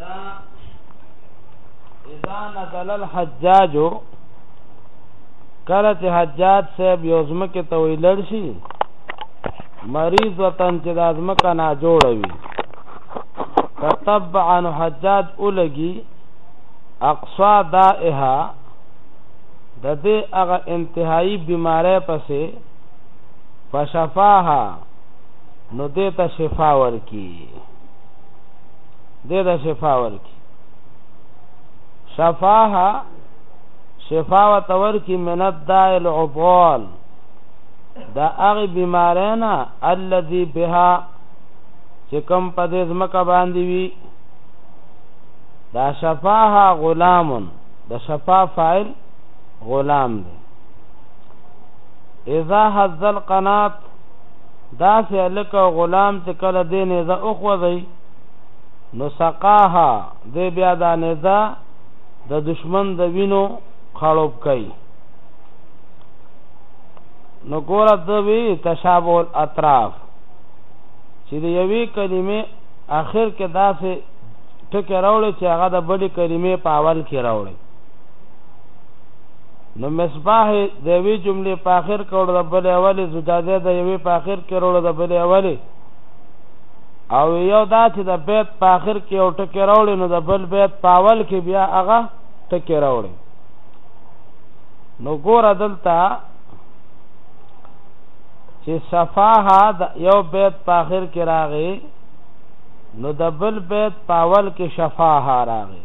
دا اذا نزل الحجاج کله چې حجاج صاحب یو ځمکه ته ویلړ شي مریض وطن چې د ځمکه نه جوړوي تتبع عن حجاج اولګي اقصا دائها د دې هغه انتهایی بیماری پسې فشفاها نو دې ته شفا ورکي دې ته شفا ورکي شفاها شفا و تور کی من الداء العبول دا هغه بیماری نه الذي بها چې کوم په دې ځمکه باندې وي دا شفاها غلام دا شفا فاعل غلام دی اذا حذ القنات داسې هلک او غلام چې کله دې نېزه وخوځوي، نو سقاها، دی بیا دا نېزه د دشمن د وینو خړوب کوي. نو ګوره د وی تشابه الاطراف چې د یوې کلمې اخر کې داسې ټکی راوړي چې هغه د بلې کلمې په اول کې راوړي نو مصباح یې د یوې جملې په اخر کې وړو د بلې اولې زجاجه د یوې په اخر کې وړو د بلې اولې او یو دا چې د بیت په اخر کې یو ټکی راوړي نو د بل بیت په اول کې بیا هغه ټکی راوړي نو ګوره دلته چې صفاها د یو بیت په اخر کې راغی نو د بل بیت په اول کې شفاها راغی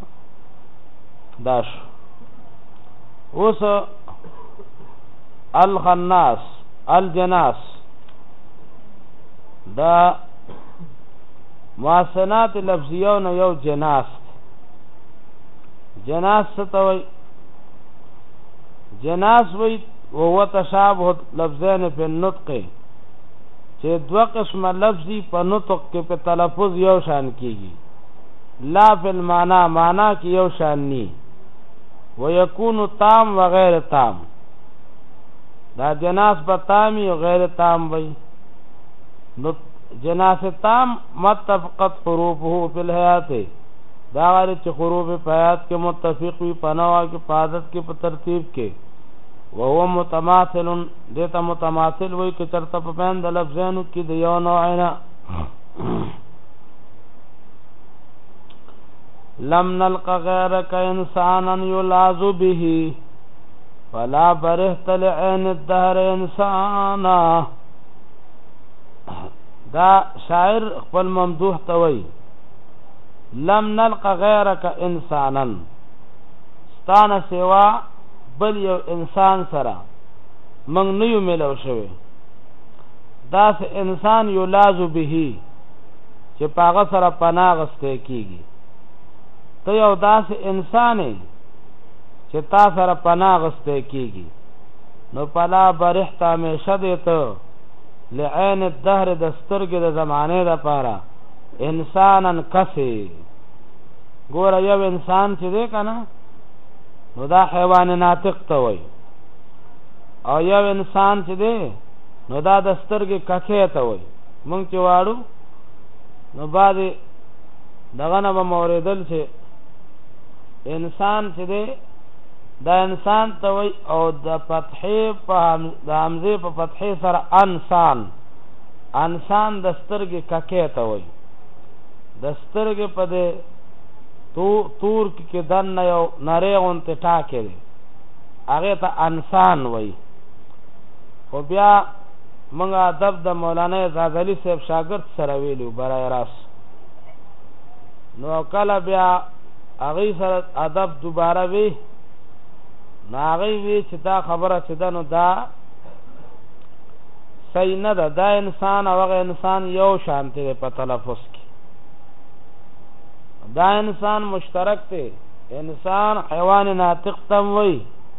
داش اوس الخناس الجناس دا محسنات لفظیو نه یو جناس جناس ستوي جناس وی وهو تشابه لفظین په نطق چې دوه قسمه لفظي په نطق کې په تلفظ یو شان کیږي لا فی المعنی معنی کی یو شان نی ویکون تام و غیر تام دا جناس په تامی او غیر تام وی نو جناس تام متفقت حروفه فی الحیات دا غیر چې حروف په حیات کې متفق وي په نوع کې په عادت کې په ترتیب کې وهو متماثل دته متماثل وي چې چرته په بند لفظانو کې د یو نوع نه لم نلق غيرك انسانا يلاذ به فلا برهت لعين الدهر انسانا دا شاعر خپل ممدوح توي لم نلق غيرك انسانا ستانه سوا بل یو انسان سره موږ نه یو ملو شوی داس انسان یو لازو به چې په هغه سره پناه اخیستی کېږي. ته یو داسې انسان یې چې تا سره پناه اخیستی کېږي، نو پلا برحته همیشه دې ته لعین الدهر د سترګې د زمانې دپاره انسانا کسې ګوره یو انسان چې دی که نه نو دا حیوان ناطق ته وایي او یو انسان چې دی نو دا د سترګې ککې ته وایي مونږ چې واړو نو بعد دغه نه موریدل چې انسان چې دی دا انسان ته وای او د فتحې په د حمزه په فتحې سره انسان انسان د سترګې ککې ته وای د سترګې په دې تو تور کې دنه یو نری غونته ټاکې دی هغه ته انسان وای خو بیا موږ ادب د مولانا اعزاز علي صاحب شاګرد سره ویلي وو برای راست نو کله بیا هغوی سره ادب دوباره وي نو هغوی وي چې دا خبره چې ده نو دا صحیح نه ده دا انسان او هغه انسان یو شان دی په تلفظ کې دا انسان مشترک دی انسان حیوان ناطق تم وي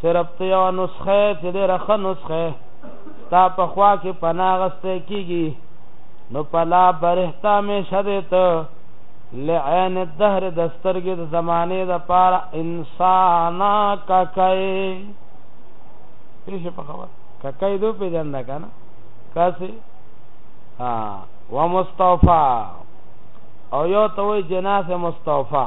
صرف ته یو نسخه چې د رخه نسخه ستا په خوا کې پناه غسته کیږي نو پلا برهتا می شده ته لعین الدهر د سترګې د زمانه د پار انسانا ککای پیښه په خبر ککای دو پیجنده کنه کاسي ها ومستوفا او یو ته وی جناح مستوفا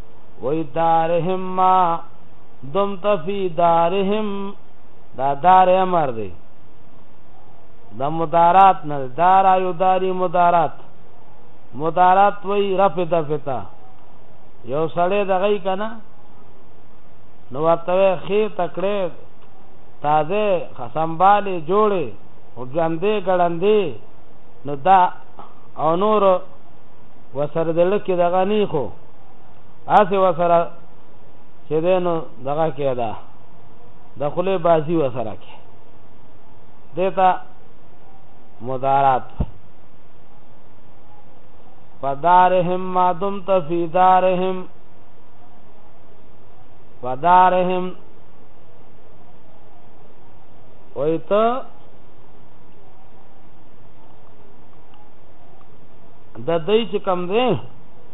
وی دارهم ما دمت فی دارهم دا دار امر دی دا مدارات نه دار یو داری مدارات مدارات وی رفع دفتا یو سړی دغی کنه نو ورته خې تکړه تازه خسمبالې جوړې او ګندې ګړندې نو دا او نور وسره دلکه دغه نه خو اسه وسره چې دینو دغه کې ده د خله بازی وسره کې دیتا مدارات فدارهم ما دمت فی دارهم فدارهم ویتا د دې چې کم دی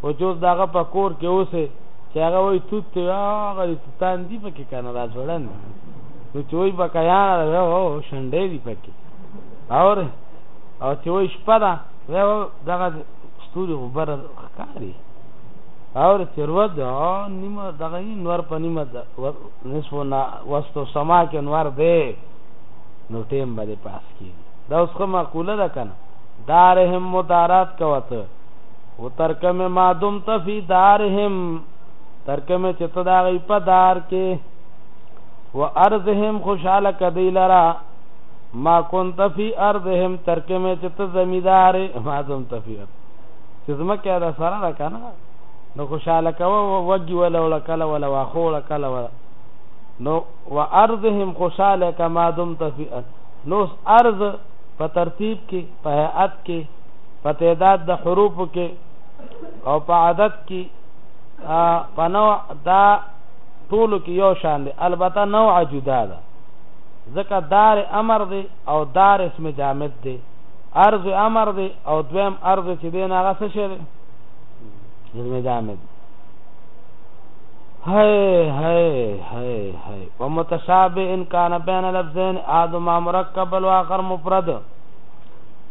خو چې اوس د هغه په کور کې اوسې چې هغه وایي توت ته هغه دې توتان دي پکې که نه دا ځوړن دي نو چې وایي بکیان ده او شنډې دي پکې اورې او چې وایي شپه ده دغه ستوري خو بره ښکاري اورې چې روه ده نیمه دغه نور په نیمه ده نصفو نه وستو سما کې نور دی نو ټیم به دې پاس کېږي دا اوس ښه معقوله ده که نه دا رحم مدارات کوه ته و ترکم ما دمت فی دارهم ترکم چې ته دا غي په دار کې و ارضهم خوشاله کدی لرا ما كنت فی ارضهم ترکم چې ته زمیدار ما دمت فی ارض چې زمکه دا سره را کنه نو خوشاله کوه وږي ولا ولا کله ولا واخو ولا کله ولا نو و ارضهم خوشاله کما دمت فی نو ارض په ترتیب کې په هيئت کې په تعداد د حروف کې او په عدد کې په نوع دا ټول کې یو شان دي البته نوع جدا ده ځکه دار امر دی او دار اسم جامد دی ارض امر دی او دویم ارض چې دین هغه څه شي دی اسم جامد هاي هاي هاي هاي ومتشابه ان كان بين لفظين احدهما مركب والاخر مفرد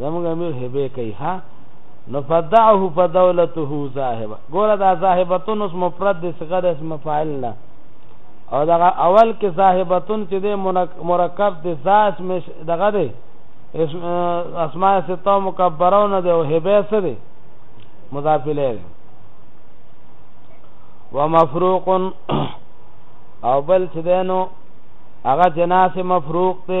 زموږ امیر هبه کوي ها نو فدعه فدولته ذاهبه ګوره دا ذاهبتون اس مفرد د صغه د اسم فاعل نه او دا اول کې ذاهبتون چې د مرکب د ذا اسم دغه دی اسم اسماء سته مکبرونه دی او هبه سره دی مضاف الیه ومفروق او بل چې دینو هغه جناس مفروق ته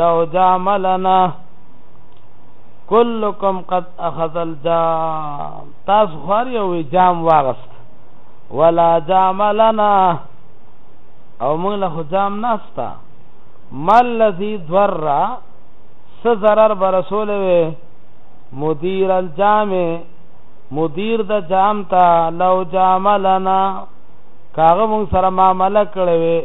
لو جام لنا کلکم قد اخذ الجام تاسو خور یو جام واغست ولا جام لنا او موږ له جام ناستا مل الذي ضر س ضرر برسول وي مدیر الجامع مدیر د جام تا لو جام لنا کاغه مون سره معاملې کړې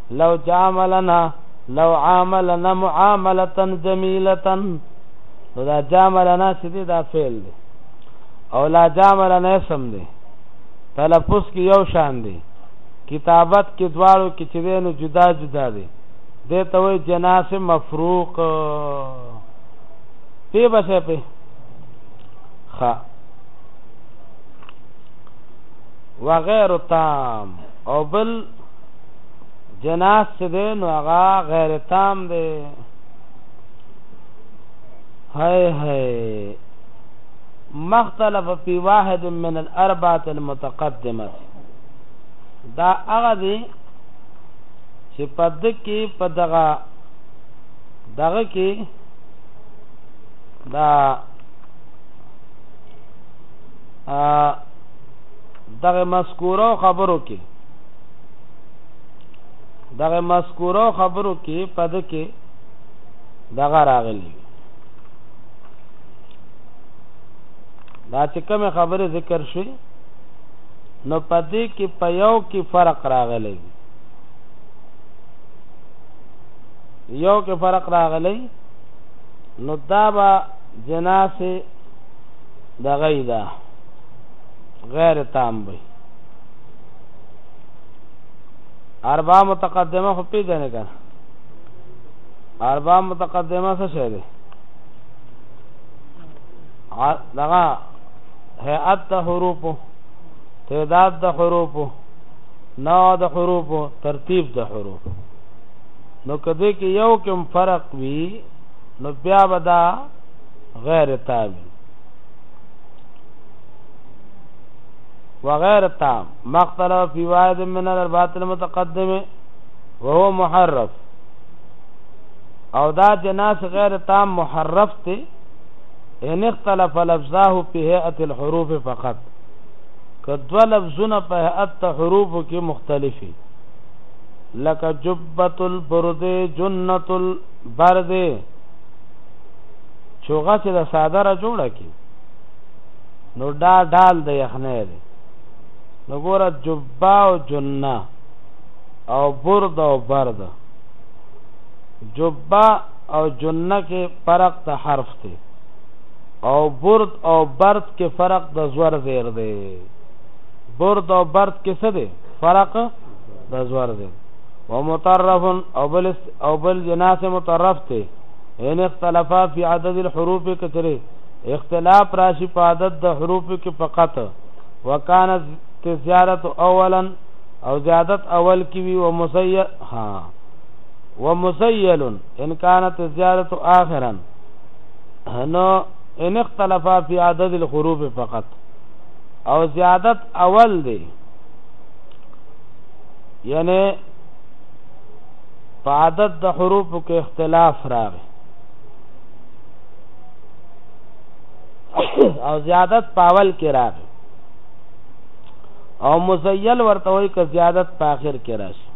لو جاملنا لو عاملنا معاملتا جمیلتا نو دا جاملنا چې دی دا فعل دی او لا جاملنا اسم دی تلفظ کې یو شان دی کتابت کې دواړو کې چې دی نو جدا جدا دی دی ته وایي جناس مفروق پی بسې پی ښه وغیر تام او بل جناس چې دی نو هغه غیر تام دی هاي هاي مختلف فی واحد من الاربعه المتقدمه دا هغه دی چې په دکی په دغه دغه کې دا دغه مذکوره خبرو کې دغه مذکوره خبرو کې پد کې دغه راغلی دا چې کوم خبره ذکر شي نو پد کې په یو کې فرق راغلی یو کې فرق راغلی نو دا به جناس دغه دا غیر تام وي اربع متقدمه خو پیژنې کنه اربع متقدمه څه شی دی دغه هيئت د حروف تعداد د حروف نوع د حروف ترتیب د حروف نو کدی کې یو کوم فرق وي نو بیا بدا غیر تابع وغير التام ما اختلف في واحد من الاربعه المتقدمه وهو محرف او دا جناس غیر تام محرف ته ان اختلف لفظه په هيئه الحروف فقط کدو لفظونه په هيئت حروف کې مختلفي لکه جبت البرد جنت البرد چوغه چې د صادره جوړه کی نو دا ډال د یخنې دی نو ګوره جبا او جنه او برد او برد جبا او جنه کې فرق د حرف دی او برد او برد کې فرق د زور زیر دی برد او برد کې څه دی فرق د زور زیر ومطرف او بل او بل جناس مطرف ته ان اختلافا فی عدد الحروف کثره اختلاف راشي په عدد د حروف کې فقط وکانت زیارت اولا او زیادت اول کې وي او مسیل ها ومسیل ان كانت زیارت اخرا نو ان اختلفا فی عدد الحروف فقط او زیادت اول دی یعنی په عدد د حروف کې اختلاف راغی او زیادت پاول کې راغی او مزیل ورته وای که زیادت په اخر کې راشي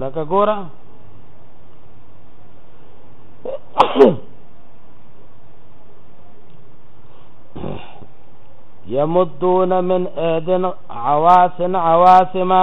لکه ګوره يمدون من ايد عواس عواسما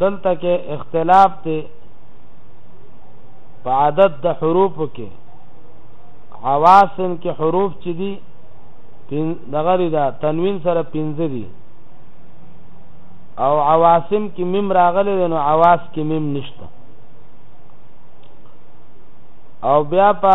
دلته کې اختلاف دی په عدد د حروف کې حواسن کې حروف چې دي دغه دا تنوین سره پنځه دي او عواسم کې مم راغلی دی نو عواس کې مم نشته او بیا په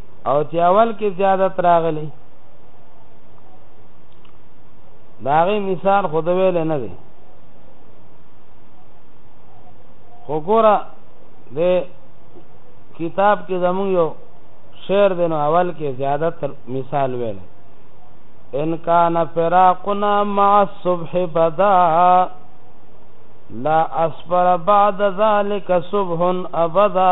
او چې اول کې زیادت راغلی دا غي مثال خود ویل نه دی خو ګوره د کتاب کې زمون یو شعر دی نو اول کې زیادت مثال ویل ان کان فراقنا مع الصبح بدا لا اصبر بعد ذلك صبح ابدا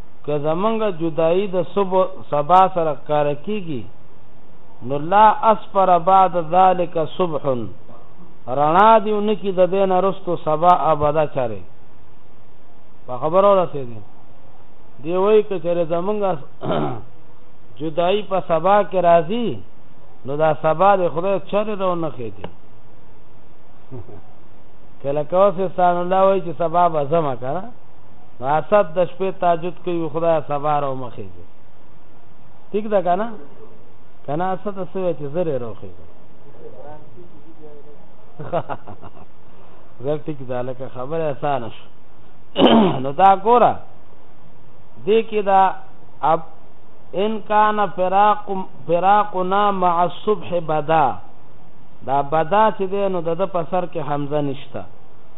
که زمونږ جدائی د صبح سبا سره کار کیږي نو لا اسفر بعد ذلك صبح رڼا دی اونکی د دین رستو سبا ابدا چاره په خبرو رسې دي دی وای که چره زمونږ جدائی په سبا کې راځي نو دا سبا د خدای چره رو نه خېږي کله کوسه سان الله وای چې سبا به زما کړه نو اسد د شپې تاجد کوي خدای سبا راو مخېږي ټیک ده که نه که نه اسد څه وایي چې زر یې راوخېږي زر ټیک ده لکه خبره اسانه شو نو دا ګوره دې کې دا اب ان کان فراق فراقنا مع الصبح بدا دا بدا چې دی نو د په سر کې حمزه نشته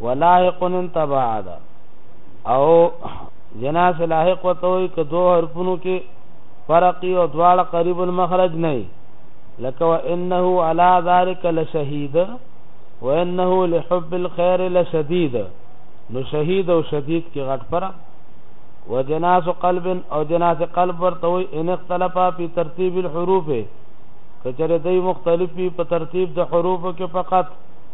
ولائق ان تبعد او جناس لاحق وتوي که دوه حرفونو کې فرق او دواړه قریب المخرج نه لکه وانه على ذلك لشهید وانه لحب الخير لشديد نو شهید او شدید کې غټ فرق وجناس قلب او جناس قلب ورته وي ان اختلافا په ترتیب الحروف کچره دوی مختلفي په ترتیب د حروفو کې فقط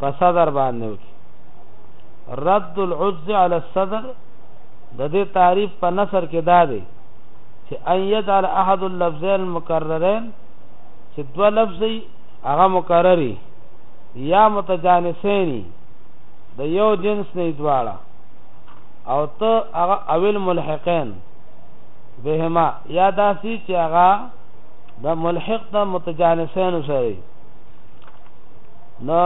په صدر باندې وکي رد العجز على الصدر د دې تعریف په نثر کې دا دی چې ان يجعل احد اللفظين المكررين چې دوه لفظي هغه مکرري یا متجانسین د یو جنس نه دواړه او ته هغه اول ملحقین بهما یا داسی چې هغه د ملحق د متجانسین سره نو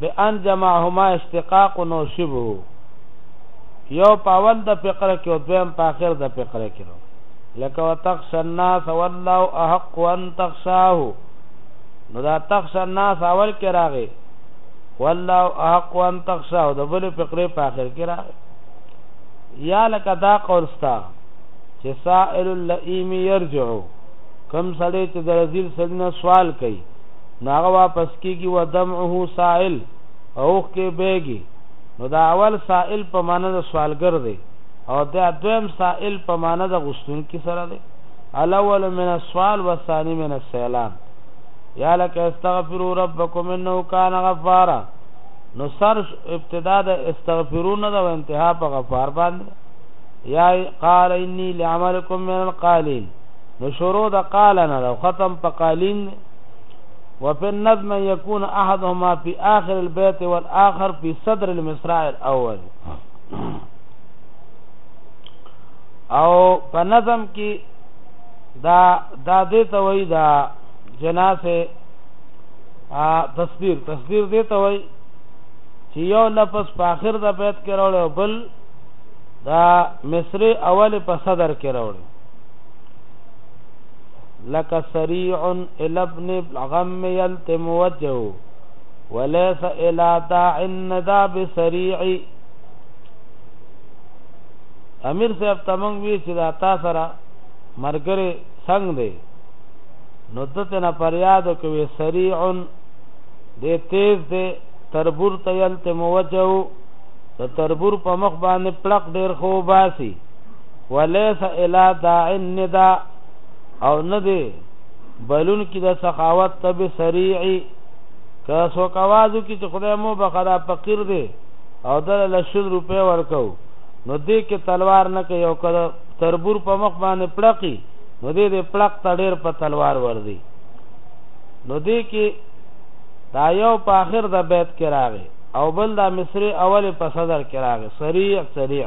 بان جمعهما استقاق نوسبه یو په اول د فقره کې او دویم په اخر د فقره کې نو لکه وتخشى الناس والله احق ان تخشاه نو دا تخشى الناس اول کې راغی والله احق ان تخشاه د بل فقره په اخر کې راغی یا لکه دا قول ستا چې سائل اللئیم یرجعو کم سړی چې د رزیل سړی نه سوال کوي نو هغه واپس کیږي و دمعه سائل اوخ کې بیګي نو دا اول سائل په معنی د سوالګر دی او دا دویم سائل په معنی د غستون کې سره دی الاول من السوال والثاني من السيلان یا لک استغفروا ربکم انه کان غفارا نو سر ابتدا د استغفرون د انتها په غفار باندې یا قال انی لعملکم من القالین نو شروع د قال نه ختم په قالین وفي النظم يكون احدهما في اخر البيت والاخر في صدر المصرع الاول او په نظم کې دا دا دې ته وای دا جناسه تصویر تصویر دې ته وای چې یو لفظ په اخر د بیت کې راوړل او بل دا مصری اول په صدر کې راوړل لك سريع الى ابن الغم يلتم وجهه وليس الى داع الندى بسريع امیر صاحب تمنګ وی چې دا تا سره مرګره څنګه دی نو دته نه پریاد کوي سریع دې تیز دې تربور تیل ته موجو د تربور په مخ باندې پړق ډیر خو باسي وليس الا داع النداء او نه دی بلون کې د سخاوت ته به سریعي که څوک आवाज وکړي چې خدای مو بخدا فقیر دی او دل له شل روپۍ ورکو نو دې کې تلوار نه کوي او که تربور په مخ باندې پړقي نو دې دې پړق ته ډېر په تلوار وردي نو دې کې دا یو په آخر د بیت کې راغی او بل دا مصری اول په صدر کې راغی سریع سریع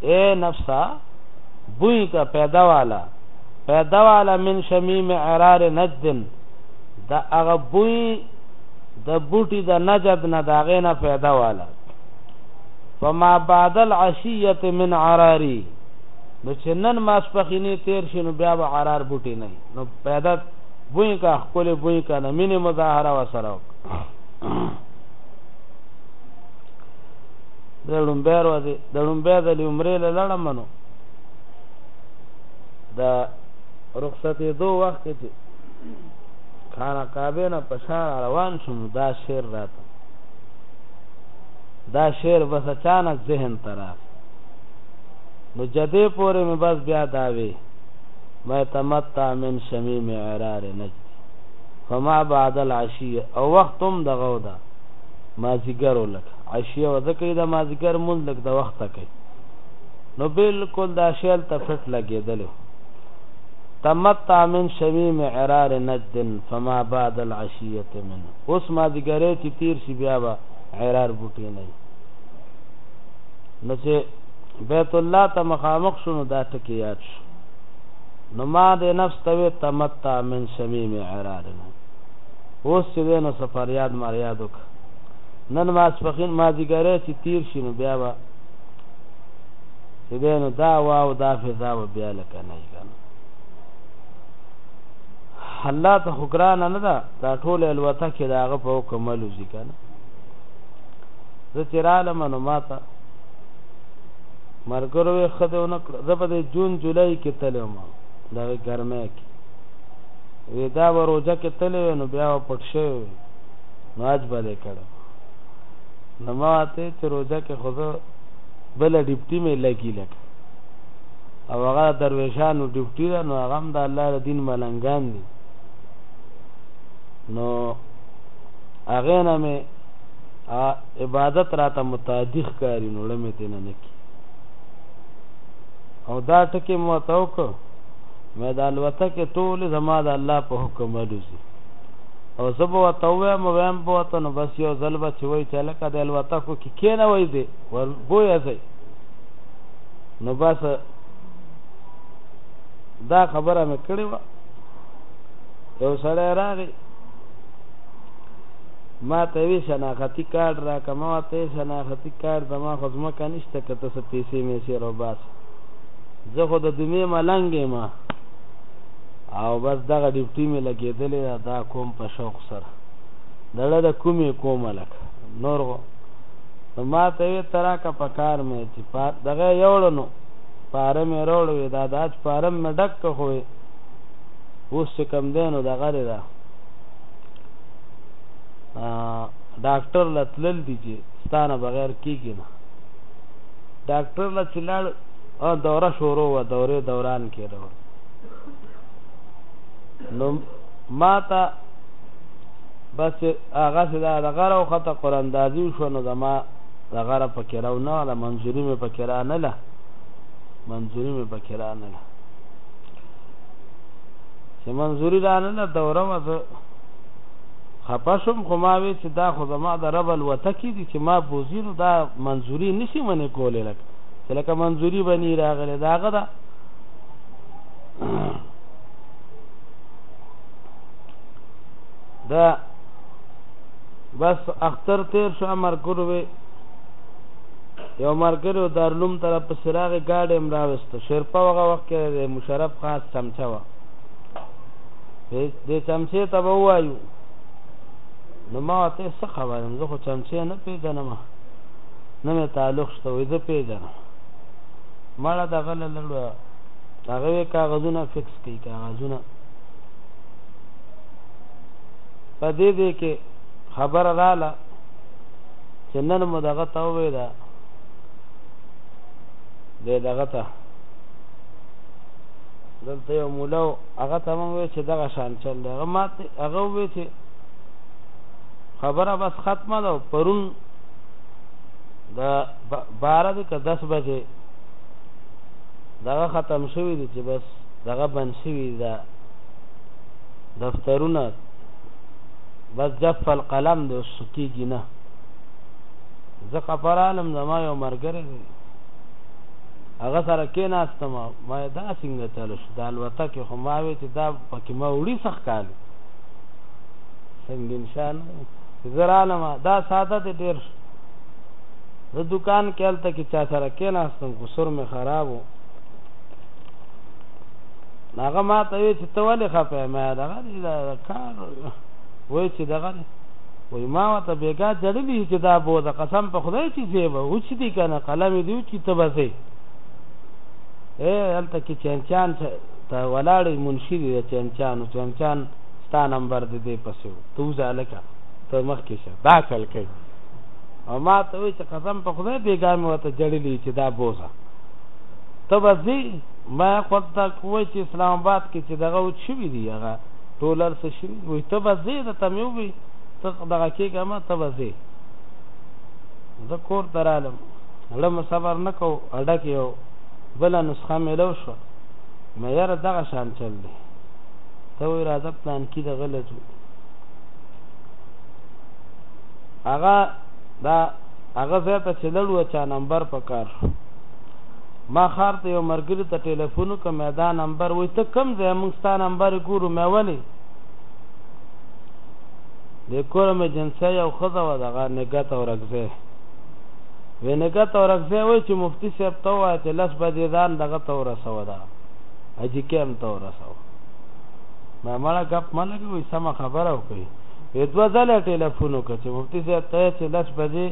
اے نفسا بوئی کا پیدا والا پیدا والا من شمیم عرار نجدن دا اغا بوئی دا بوٹی دا نجد نا دا غینا پیدا والا فما بعد العشیت من عراری نو چې نن ماس پخینی تیر شنو بیا به عرار بوټی نه نو پیدا بوئی کا خپل بوئی کا نه مینه مظاهره وسره د ړومبی ورځې د ړومبی د عمرې له لړم نو د رخصتې دو وخت کې خانه کعبه نه پشان روان شوم دا شعر راته دا شعر بس اچانک ذهن ته راغ نو جدې پورې مې بس بیا دا وی مې تمتع من شمیم عرار نجد فما بعد العشی او وختم دغه ودا ما زیګر ولکه عشیه و ځکه یې د مازدیګر لمونځ لږ د وخته کوي نو بالکل دا شی هلته فټ لګېدلی و تمتع من شمیم عرار نجد فما بعد العشیت من اوس مازدیګری چې تیر شي بیا به عرار بوټی نه نو چې بیت الله ته مخامخ شو نو دا ټکی یاد شو نو ما د نفس ته وې تمتع من شمیم عرارنا اوس چې نو سفر یاد مار یاد وکړه نن ماسپښین مازیګری چې تیر شي نو بیا به چې دی نو دا هوا او دا فضا به بیا لکه نه وي که نه الله ته خو ګرانه نه ده دا ټوله الوتکې د هغه په حکم الوځي که نه زه چې رالم نو ما ته ملګرو یې ښه دی ونه کړه زه په دې جون جولای کې تللی وم دغه ګرمۍ کې وې دا به روژه کې تللی وی نو بیا به پټ شوی وی نو حج به دې کړی نو ما ته چې روزه کې خو زه بله ډیپټي مې لګي لکه او هغه درویشانو ډیوټي ده نو هغه هم د الله د دین ملنګان دي نو هغه نه مې عبادت راته متادیخ کاری نو لمه تین نه کی او دا ټکی مو توک مې د الوتکه ټول زما د الله په حکم ولوسی او زه به ورته ووایم ویم به ورته نو بس یو ځل به چې وایي چې هلکه د الوتکو کې کېنه وایي دی ور بویه ځئ نو بس دا خبره مې کړې وه یو سړی راغی ما ته وی شناختی کارت را کما ته شناختی کارت زما خو ځمکه نشته که ته څه پیسې مې سې روباس زه خو د دمې ملنګې ما او بس دغه ډیوټی می لګیدلی ده دا کوم په شوق سره دړه ده کومی کومه لکه نور غو نو ماته وی ته راکه په کار می چی په دغه یوړ نو پاره می روړ وی دا داج پارم می ډک که خو وی اوس چې کم دی نو دغه دی دا ډاکټر له تلل دي چې ستانه بغیر کېږي نه ډاکټر له چې لاړ دوره شروع وه دورې دوران کې راوړ نو ما ته بس هغه سره د غره او خطه قران دازي شو نو زما د غره په کراو نه د منځوري مې په کرا نه له منځوري مې په کرا نه له چې منځوري را نه له دوره وځ خپشم خو ما وی چې دا خو زما د رب الوته کې دي چې ما بوزیر دا منځوري نشي منې کولې لکه چې لکه منځوري بنی راغله داغه دا, دا دا بس اختر تیر شو امر کړو وی یو مرګرو دارلوم تر په سراغ گاډي امراوست شیرپا وغه وخت کې مشرف خاص چمچا و دې چمچې ته وایو نو ما ته څه خبرم زه خو چمچې نه پیژنم نه مې تعلق شته وې زه پیژنم مړه د غل لړو هغه وی کاغذونه فکس کوي کاغذونه په دې دې کې خبر رااله چې نن مو دغه ته وې دا دې دغه ته دلته یو مولا هغه ته مو وې چې دغه شان چل دی هغه ماته هغه وې چې خبره بس ختمه ده پرون د 12 د 10 بجې دغه ختم شوی دی چې بس دغه بند شوی دا دفترونه بس جف القلم دی اوس کېږي نه زه خبر عالم زما یو مرګره دی هغه سره کې ناستم ما دا څنګه چلو شو دا الوته کې خو ما وی چې دا پکې ما وړي سخ کال څنګه انشاء الله زرانه دا ساده ډیر شو زه دکان کې هلته کې چا سره کېناستم خو سر مې خراب و هغه ما ته وی چې ته ولې خپه ما دغه دی دا کار وای چې دغه دی وای ما ته بیګا جړلې چې دا بو د قسم په خدای چې زیب او چې دی کنه قلم دی چې ته بځې اے هلته کې چنچان ته ولاړ منشي دی چنچان چنچان ستا نمبر دې پسو تو ځاله کا ته مخ کې شه دا کل کوي او ما ته وویل چې قسم په خدای بېګاه مې ورته جړلي چې دا بوزه ته به ځي ما خود ته کوی چې اسلام آباد کې چې دغه وچ شوي دي هغه ټول هر څه شوي وایي ته به ځې درته مې وویل ته دغه کېږه مه ته به ځې زه کور ته رالم زړه مې صبر نه کو اډه کې یو بله نسخه میلو شوه مې یاره دغه شان چل دی ته وایي راځه پلانکي د غله ځو هغه دا هغه ځای ته چې لړو د چا نمبر په کار شو ما ښار ته یو مرګري ته ټلیفون وکړ مې دا نمبر وای ته کم ځای موږ ستا نمبر ګورو مې ولې د کور مې جنسه یو خزه و دغه نګت او رکزه وې نګت او رکزه وای چې مفتی صاحب ته وای چې لس بجې ځان دغه ته ورسو دا اجي کېم ته ورسو ما مړه غپ ملګری سم خبره وکړي وې دوه ځله ټلیفون وکړ چې مفتي صاحب ته چې لس بجې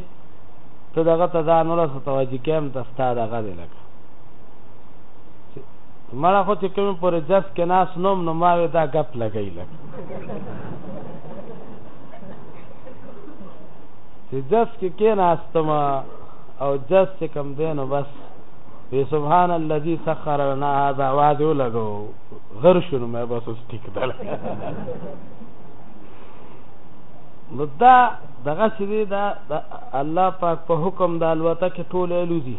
ته دغه ته ځان ورسه ته واجي کیم ته ستا دغه دی لکه مړه خو چې کوم پورې جس کې ناس نوم نو ما وې دا ګپ لګی لکه چې جس کې کې ناستم او جس چې کم دی نو بس وی سبحان الذي سخر لنا هذا وادو لګو غرشن مې بس اوس ټیک دل نو دا دغه چې دی دا د الله پاک په حکم د الوته کې ټول الوزي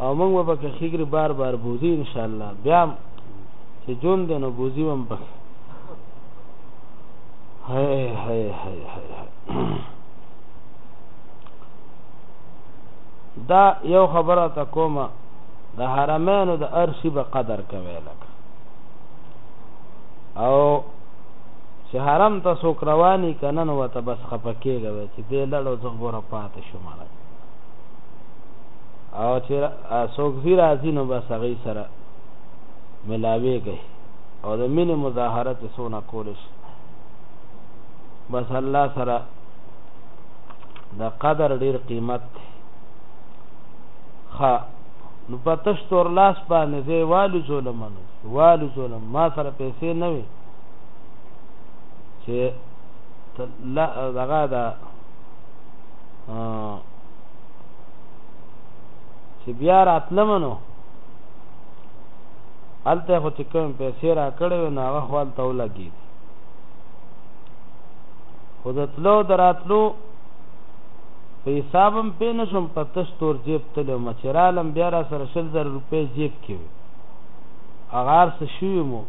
او موږ به پکې خیګري بار بار بوزي ان شاء الله بیا چې جون دی نو بوزي هم پکې هاي هاي هاي هاي دا یو خبره تا کومه د حرمینو د ارشی به قدر کوي لکه او چې حرم ته څوک رواني که نه نو ورته بس خفه کېږه وایي چې دی لړ او زه ګوره پاتې شوم هغه او چې څوک ځي راځي نو بس هغوی سره ملاوېږئ او د مینې مظاهره چې څونه کولی شي بس الله سره د قدر ډیر قیمت دی ښه نو په تش تور لاس باندې ځای والو ظلمنو والو ظلم ما سره پیسې نه وي چې دغه دا چې بیا راتلم نو هلته خو چې کوم پیسې را کړې وې نو هغه خو هلته ولګېد خو د تلو د راتلو په حساب هم پې نه شوم په تش تور جیب تللی وم چې رالم بیا را سره شل زره روپۍ جیب کې وې هغه هر څه شوي مو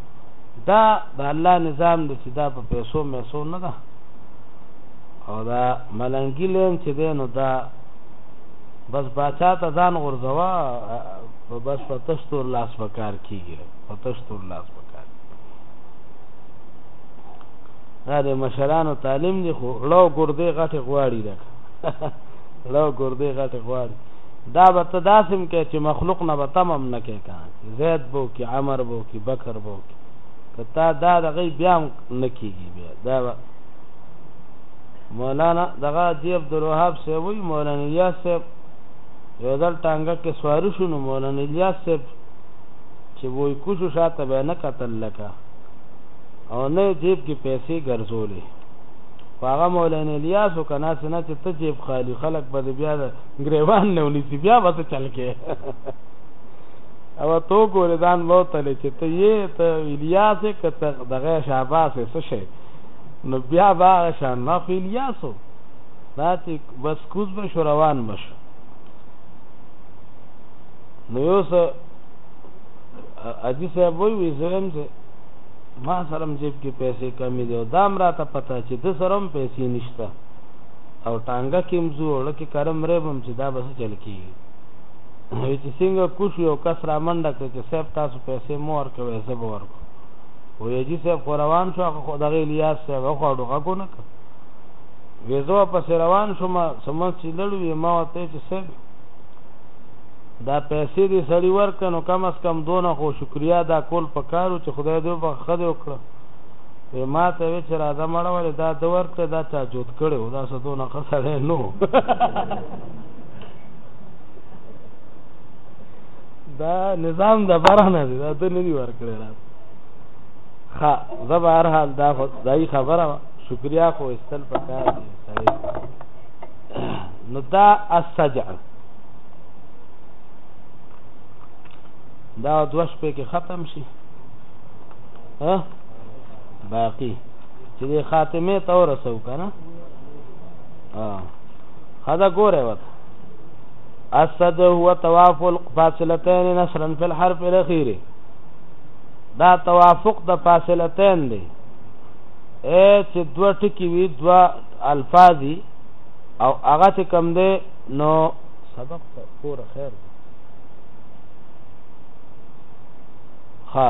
دا د الله نظام دی چې دا په پیسو میسو نه ده او دا ملنګي لین چې دی نو دا بس باچا ته ځان غورځوه بس په تشتور لاس په کار کېږي په تشتور لاس په کار دا د مشرانو تعلیم دی خو ړو ګردې غټې غواړي دا ړو ګردې غټې غواړي دا به ته داسې هم کې چې مخلوق نه به تمه هم نه کوې که نه چې زید به وکړي، عمر به وکړي، بکر به وکړي، که تا دا دغه یې بیا هم نه کېږي بیا دا به مولانا دغه حاجي عبدالوهاب صاحب وایي مولانا الیاس صاحب یو ځل ټانګه کې سواري شو نو مولانا الیاس صاحب چې وایي کوشو شاته به یې نه کتل لکه او نه یې جیب کې پیسې ګرځولې خو هغه مولانا الیاس و که ناسې نه چې ته جیب خالي خلک به د بیا د ګریوان نه ونیسی بیا به څه چل کې او تو ګورې ځان ووتلې چې ته یې ته الیاس یې که ته دغه شهباز یې څه شی نو بیا به هغه شان ما خو الیاس و دا چې بس کوز به شو روان به شو نو یو څه حاجي صاحب وایي وایي زه هم چې ما سره هم جیب کې پیسې کمې دي او دا هم راته پته چې ده سره هم پیسې نشته او ټانګه کي هم ځو اوړه کي کرم ريبم چي دا به څه چل کيږي وي چي سنګه کوشو يو کس را منډه کړه چي صاحب تاسو پيسي مه ورکوي زه به ورکوم وي حجي صاحب خو روان شو هغه خو دغه الياس صاحب هغه خو ډوغه کو نه کړ وي زه ورپسې روان شوم سمس چې لړ وي ما ورته چې صاحب دا پیسې دې سړی ورکړه نو کم از کم دونه خو شکریا دا کول پکارو چې خدای دې په خدای وکړه وې ماته وې چې راځه مړه ولې دا د ورته دا چا جوت کړي او دا ستو نه خسړې نو دا نظام د برانه دی دا ته نه دی ورکړی راځه ها زه به هر حال دا خو دای خبره وه شکریا خو استل پکار دی سړی نو دا السجع دا دوه شپې کې ختم شي ها باقی چې د خاتمه ته ورسو کنه ها خدا ګوره وت اسد هو طواف الفاصلتين نصرا في الحرف الاخير دا توافق د فاصلتين دی اے چې دوه ټکی وي دوه الفاظي او هغه چې کم دی نو سبق پور خیر ها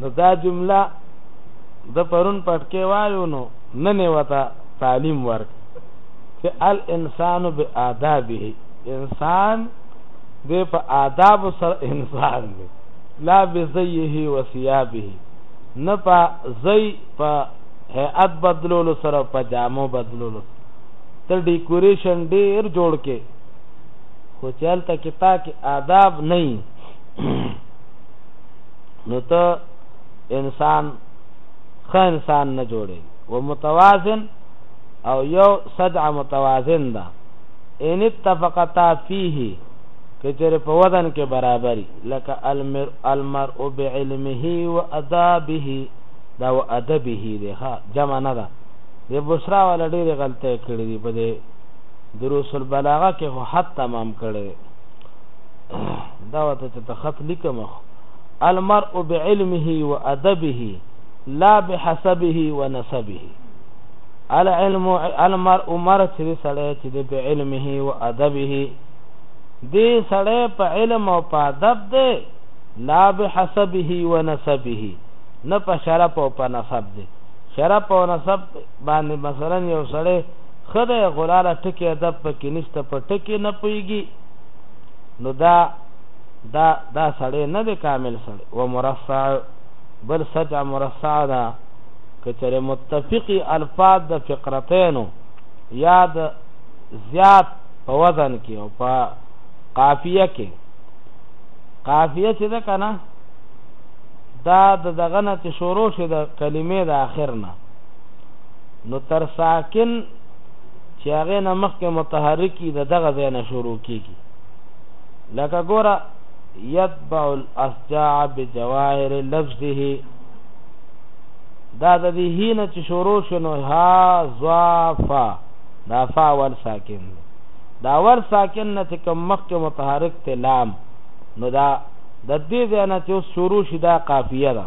نو دا جمله د پرون پټکې وایو نو نن وتا تعلیم ورک چې الانسان بآدابه انسان د په آداب سره انسان دی لا بزیه و ثيابه نه په زی په هيئت بدلولو سره په جامو بدلولو ته ډیکوریشن ډیر جوړ کې خو چې هلته کې تا کې آداب نه نو ته انسان ښه انسان نه جوړي و متوازن او یو صدع متوازن ده ان اتفقتا فيه کچر په وزن کې برابرۍ لکه المر المرء بعلمه وادابه دا و ادبه ده جمع نه ده د بشرا ول ډېر غلطه کړې دي په دې دروس البلاغه کې خو حد تمام کړي دا وته چې ته خط لیکم المرء بعلمه وادبه لا بحسبه ونسبه العلم المرء مرء چې سړی چې د علمه او ادبه دې سړی په علم او په ادب دی لا بحسبه ونسبه نه په شرف او په نسب دی شرف او نسب باندې مثلا یو سړی ښه دی غلاله ټکی ادب پکې نشته په ټکی نه پوهېږي نو دا دا دا سړی نه دی کامل سړی و مرصع بل سجع مرصع ده که چېرې متفقي الفاظ د فقرتینو یا د زیات په وزن کې او په قافیه کې قافیه چې ده که نه دا د دغه نه چې شروع شي د کلمې د آخر نه نو تر ساکن چې هغه نه مخکې متحرکی د دغه ځای نه شروع کیږي لکه ګوره یتبع الاسجاع بجواهر لفظه دا د دې هینه چې شروع شنو ها ضافا دا فا ول ساکن دا ور ساکن نه چې کوم مخکې متحرک ته لام نو دا د دې ځای نه چې شروع شي دا قافیه ده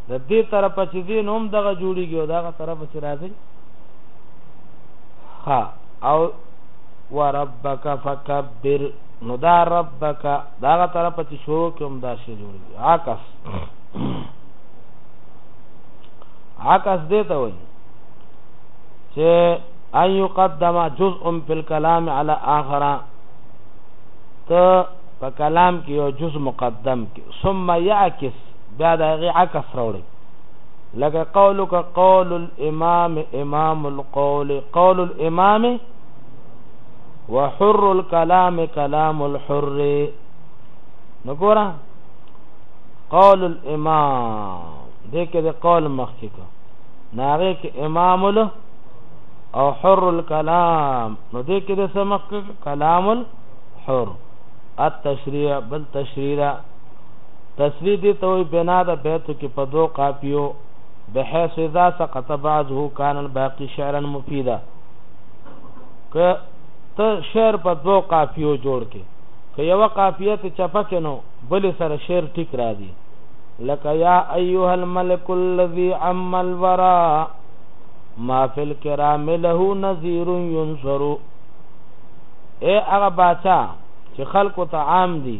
د دې طرفه چې دین هم دغه جوړیږي او دغه طرفه چې راځي ها او وربک فکبر نو دا ربک دغه طرفه چې شروع کوم دا شی جوړیږي عکس عکس دې ته وایي چې ان يقدم جزء في الكلام على اخر ته په کلام کې یو جز مقدم کې ثم يعكس بیا د هغې عکس راوړئ لکه قولک قول الامام امام القول قول الامام وحر الكلام كلام الحر نګورا قول الامام دغه د قول مخکې کو ناغه کې امام له او حر الكلام نو دې کې د سمخ کلام الحر التشریع بل تشریع تسریع دې ته وایي بنا د بیتو کې په دوو قافیو بحیث اذا سقط بعضه کان الباقی شعرا مفیدا که ته شعر په دوو قافیو جوړ کې که یوه قافیه ته چپه کې نو بل سره شعر ټیک راځي لك يا أيها الملك الذي عم الورى ما في الكرام له نذير ينصر اے هغه باچا چې خلکو ته عام دي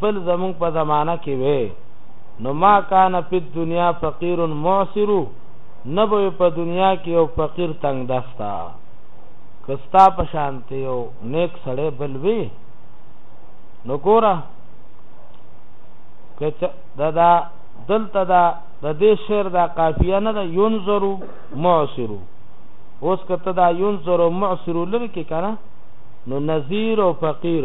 بل زمونږ په زمانه کې وی نو ما کان فی الدنیا فقیر معسر نه به په دنیا کې یو فقیر تنگ دستا کستا په شانته یو نیک سړی بل وی نو ګوره که دا دا دلته دا د دې شعر دا قافیه نه ده ينظر معسر اوس کته دا ينظر معسر لری کې کنه نو نذیر او فقیر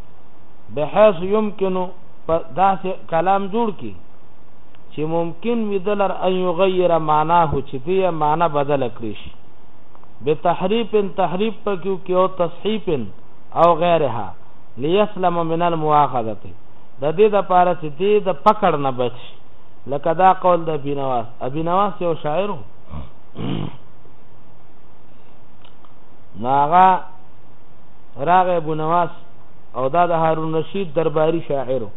بحيث يمكن داسې کلام جوړ کی چې ممکن وي دلر ان يغير معناه چې دی معنی بدل کړی شي به تحریف تحریف پکیو کې او تصحیف او غیرها ليسلم من المواخذه د دې د پاره چې دې د پکړ نه بچ لکه دا قول د ابي نواس ابي نواس یو شاعر ناغه راغی ابو نواس او دا د هارون رشید درباری شاعرو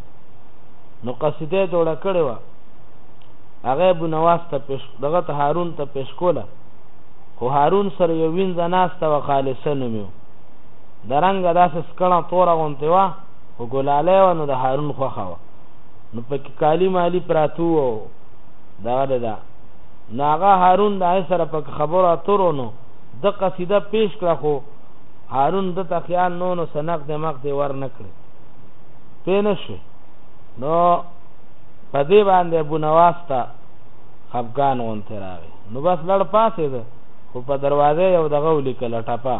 نو قصیده جوړه کړې و هغه ابو نواس ته پیش دغه ته هارون ته پیش کوله خو هارون سره یو وینځه ناسته و خالصه نومیو د رنګ داسې سکړه توره غونته و او ګلاله و نو د هارون خوخه و نو په کالی مالی پراتو و دا دا ناغه هارون د سره په خبره تورونو د قصیده پیش کړه خو هارون ده ته خیال نو نو سنق ده مخ ده ور نکړي پې نشوي نو په دې باندې ابو نواس ته خفګان غونته راغی نو بس لړ پاسې ده خو په دروازه یو دغه ولیکل ټپه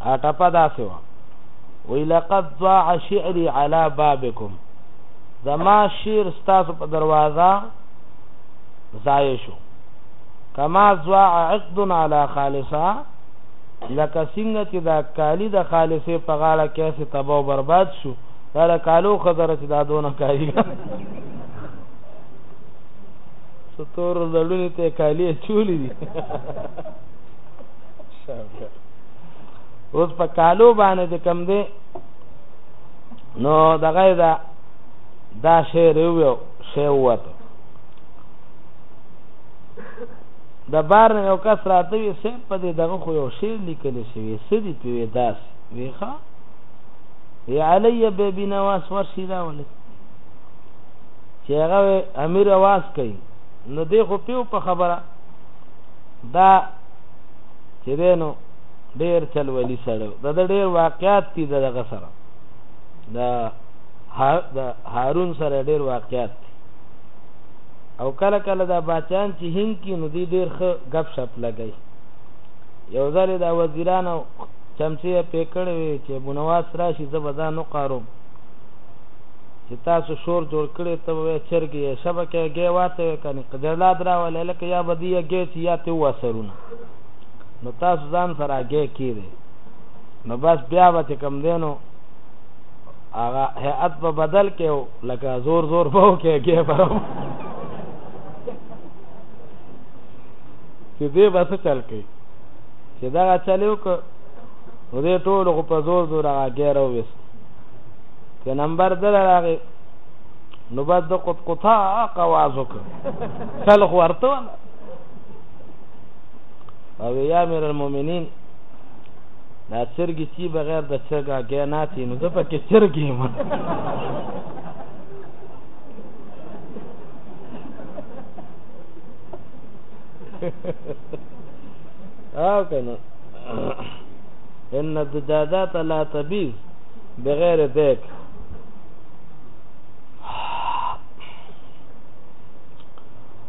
ا ټپه داسې و وی لقد ضاع شعري على بابكم زما شعر ستاسو په دروازه ضایع شو کما زوا عقد علی خالصا لکه څنګه چې دا کالی د خالصې په غاړه کیسه تباہ برباد شو دا د کالو خزر چې دا دونه کالی ستور لړونی ته کالی چولی دي اوس په کالو باندې چې کم دی نو دغه دا دا شعر یو شعر وته د بار نه یو کس راته وي سه په دې دغه خو یو شعر لیکل شوی سدي په داس ویخه وی علی بیبی نواس ورشي دا ولې چې هغه امیر आवाज کوي نو دې خو پیو په خبره دا چې دینو ډیر چل ولی سره د ډیر واقعات دي دغه سره دا د هارون سره ډیر واقعات او کله کله دا باچان چې هند کې نو دی ډیر ښه غب شپ لګی یو ځل دا وزیرانو چمچې په کړې وي چې بنواس راشي زبدا نو قاروم چې تاسو شور جوړ کړي ته وې چرګي شبکه ګي واته کني قدرلاد راولې لکه یا بدی ګي چې یا ته وسرونه نو تاسو ځان سره ګي کیږي نو بس بیا به کوم دینو هغه هيئت په بدل کې لکه زور زور به وکې کې برم چې دې بس چل کې چې دا چلیو ک نو دې ټول خو په زور زور هغه غیر وس چې نمبر دل راغی نو بس د قط قطا قواز وک چل خو ورته او یا امیر المؤمنین دا چرګي چې بغیر د چرګا کې نه تي نو زه پکې چرګي یم او کنه ان الدجاجات لا تبيض بغیر دیک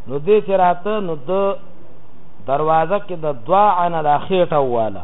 نو دې چې راته نو د دروازه کې د دعا عن الاخیټه واله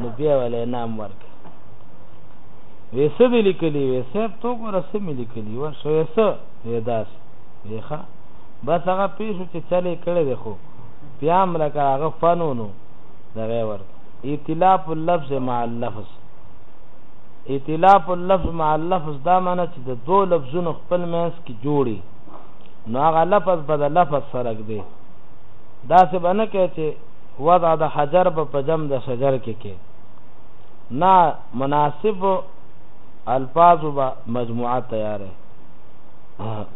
نو بیا ولې نام ورک وې څه دې لیکلي وې صاحب تو ګوره څه مې لیکلي وه شوې څه وې داس وې ښه بس هغه پیښو چې چلې کړې دی خو بیا هم لکه هغه فنو نو دغه ورک ایتلاف اللفظ مع اللفظ ایتلاف اللفظ مع اللفظ دا معنی چې د دوه لفظونو خپل مینس کې جوړي نو هغه لفظ به د لفظ سره دی دا څه باندې کې چې وضع د حجر به په جمع د شجر کې کې نه مناسب الفاظ به مجموعه تیارې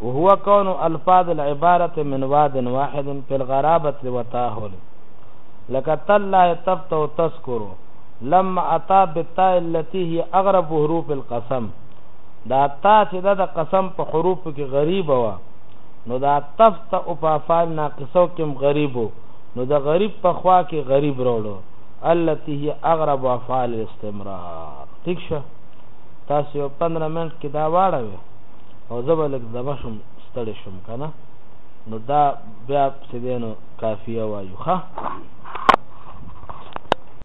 وهو كون الفاظ العباره من واد واحد في الغرابه وتاهل لك تلا تفت وتذكر لما اتى بالتاء التي هي اغرب حروف القسم دا تا چې دا د قسم په حروف کې غریب و نو دا تفت او په فعل ناقصو کې غریب وو نو د غریب په خوا کې غریب راوړو التي هي اغرب افعال الاستمرار ټیک شه تاسو یو 15 منټ کې دا واړوي او زه به لږ دمه شم ستړی شم که نه نو دا بیا چې دی نو کافیه وایو ښه